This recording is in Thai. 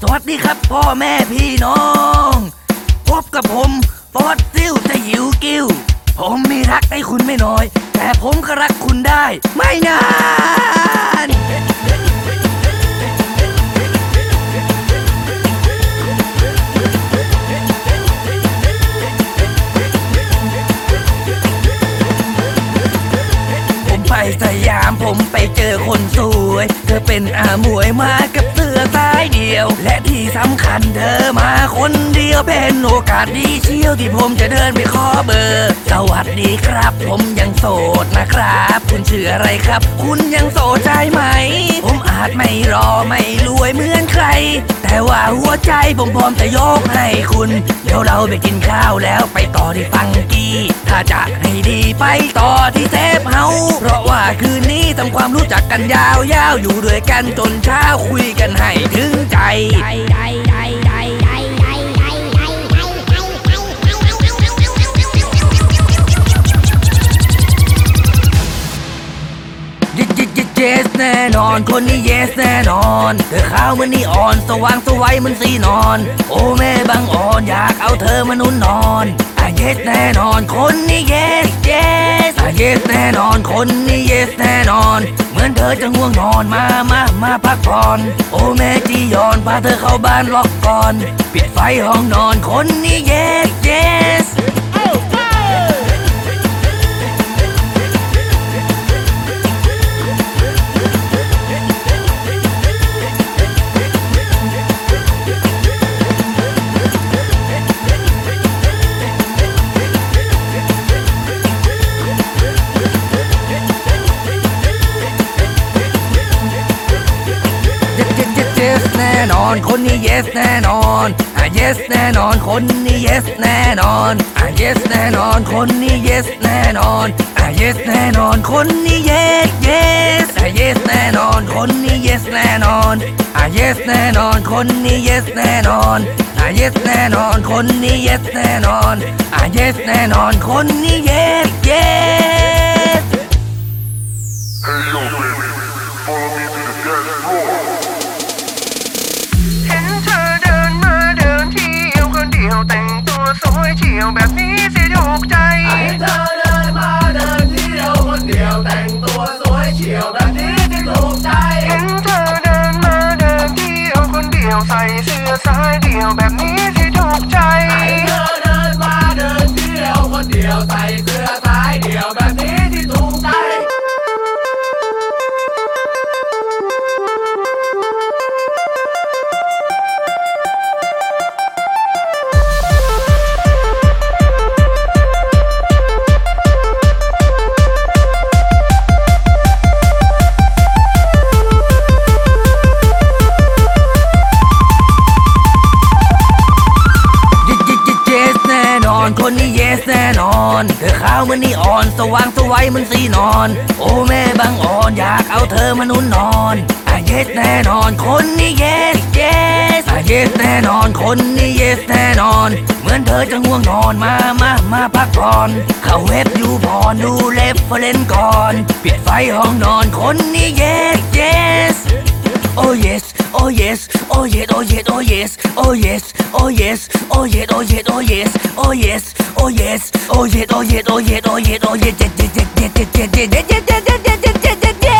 สวัสดีครับพ่อแม่พี่น้อง พบกับผมฟอสซิลจะหิวกิ้ว ผมมีรักให้คุณไม่น้อย แต่ผมก็รักคุณได้ ไม่นานผมไปสยามผมไปเจอคนสวย เธอเป็นอาหมวยมากับเสื้อสายดี ที่สำคัญเธอมาคนเดียวเป็นโอกาสดีเชี่ยวที่ผมจะเดินไปขอเบอร์สวัสดีครับ ผมยังโสดนะครับ คุณชื่ออะไรครับ คุณยังโสดใจไหม ผมอาจไม่รอไม่รวยเหมือนใคร แต่ว่าหัวใจผมพร้อมจะยกให้คุณ เดี๋ยวเราไปกินข้าวแล้วไปต่อที่ฟังกี้ถ้าจะให้ดีไปต่อที่เซฟเฮาเพราะว่าคืนนี้ทำความรู้จักกันยาวๆอยู่ด้วยกันจนเช้าคุยกันให้ถึงใจ ยิยิเยสแน่นอนคนนี้เยสแน่นอน เธอขาวเหมันนี่อ่อน สว่างสวัยเหมันสีนอน โอ้แม่บางอ่อนอยากเอาเธอมานุ่นนอนอะเยสแน่นอนคนนี้เยสเยสอะเยสแน่นอนคนนี้เยสแน่นอน เหมือนเธอจะง่วงนอนมามามาพักผ่อน โอ้แม่จียอนพาเธอเข้าบ้านล็อกก่อน ปิดไฟห้องนอนคนนี้เนอน คนนี้ yes แน่นอน อะ yes แน่นอน คนนี้ yes แน่นอน อะ yes แน่นอน คนนี้ yes แน่นอน อะ yes แน่นอน คนนี้ yes yes อะ yes แน่นอน คนนี้ yes แน่นอน อะ yes แน่นอน คนนี้ yes แน่นอน อะ yes แน่นอน คนนี้ yes แน่นอน อะ yes แน่นอน คนนี้ yes yes เฉียวแบบนี้สิถูกใจเห็นเธอเดินมาเดินเที่ยวคนเดียวแต่งตัวสวยเฉียวแบบนี้ที่ถูกใจ เห็นเธอเดินมาเดินเที่ยวคนเดียวใส่เสื้อสายเดี่ยวแบบนี้สิถูกใจเห็นเธอเดินมาเดินเที่ยวคนเดียวใส่เสื้อ อนเธอขาวมันนี่อ่อน สว่างสวัยมันสีนอน โอ้แม่บางอ่อนอยากเอาเธอมานุ่นนอนอะ yes แน่นอนคนนี้ yes yes อะ yes แน่นอนคนนี้ yes แน่นอน เหมือนเธอจะง่วงนอนมามามาพักผ่อนเข้าเว็บยูพรดูเล็บเฟรนก่อน ปิดไฟห้องนอนคนนี้ yes yes Oh yes, oh yes, oh yes, oh yes, oh yes, oh yes, oh yes, oh yes, oh yes, oh yes, oh yes, oh yes, Oh yes, oh yes, oh yes, oh yes, oh yes, oh yes, yeah, yeah, yeah, yeah, yeah, yeah, yeah, yeah, yeah, yeah, yeah, yeah, yeah.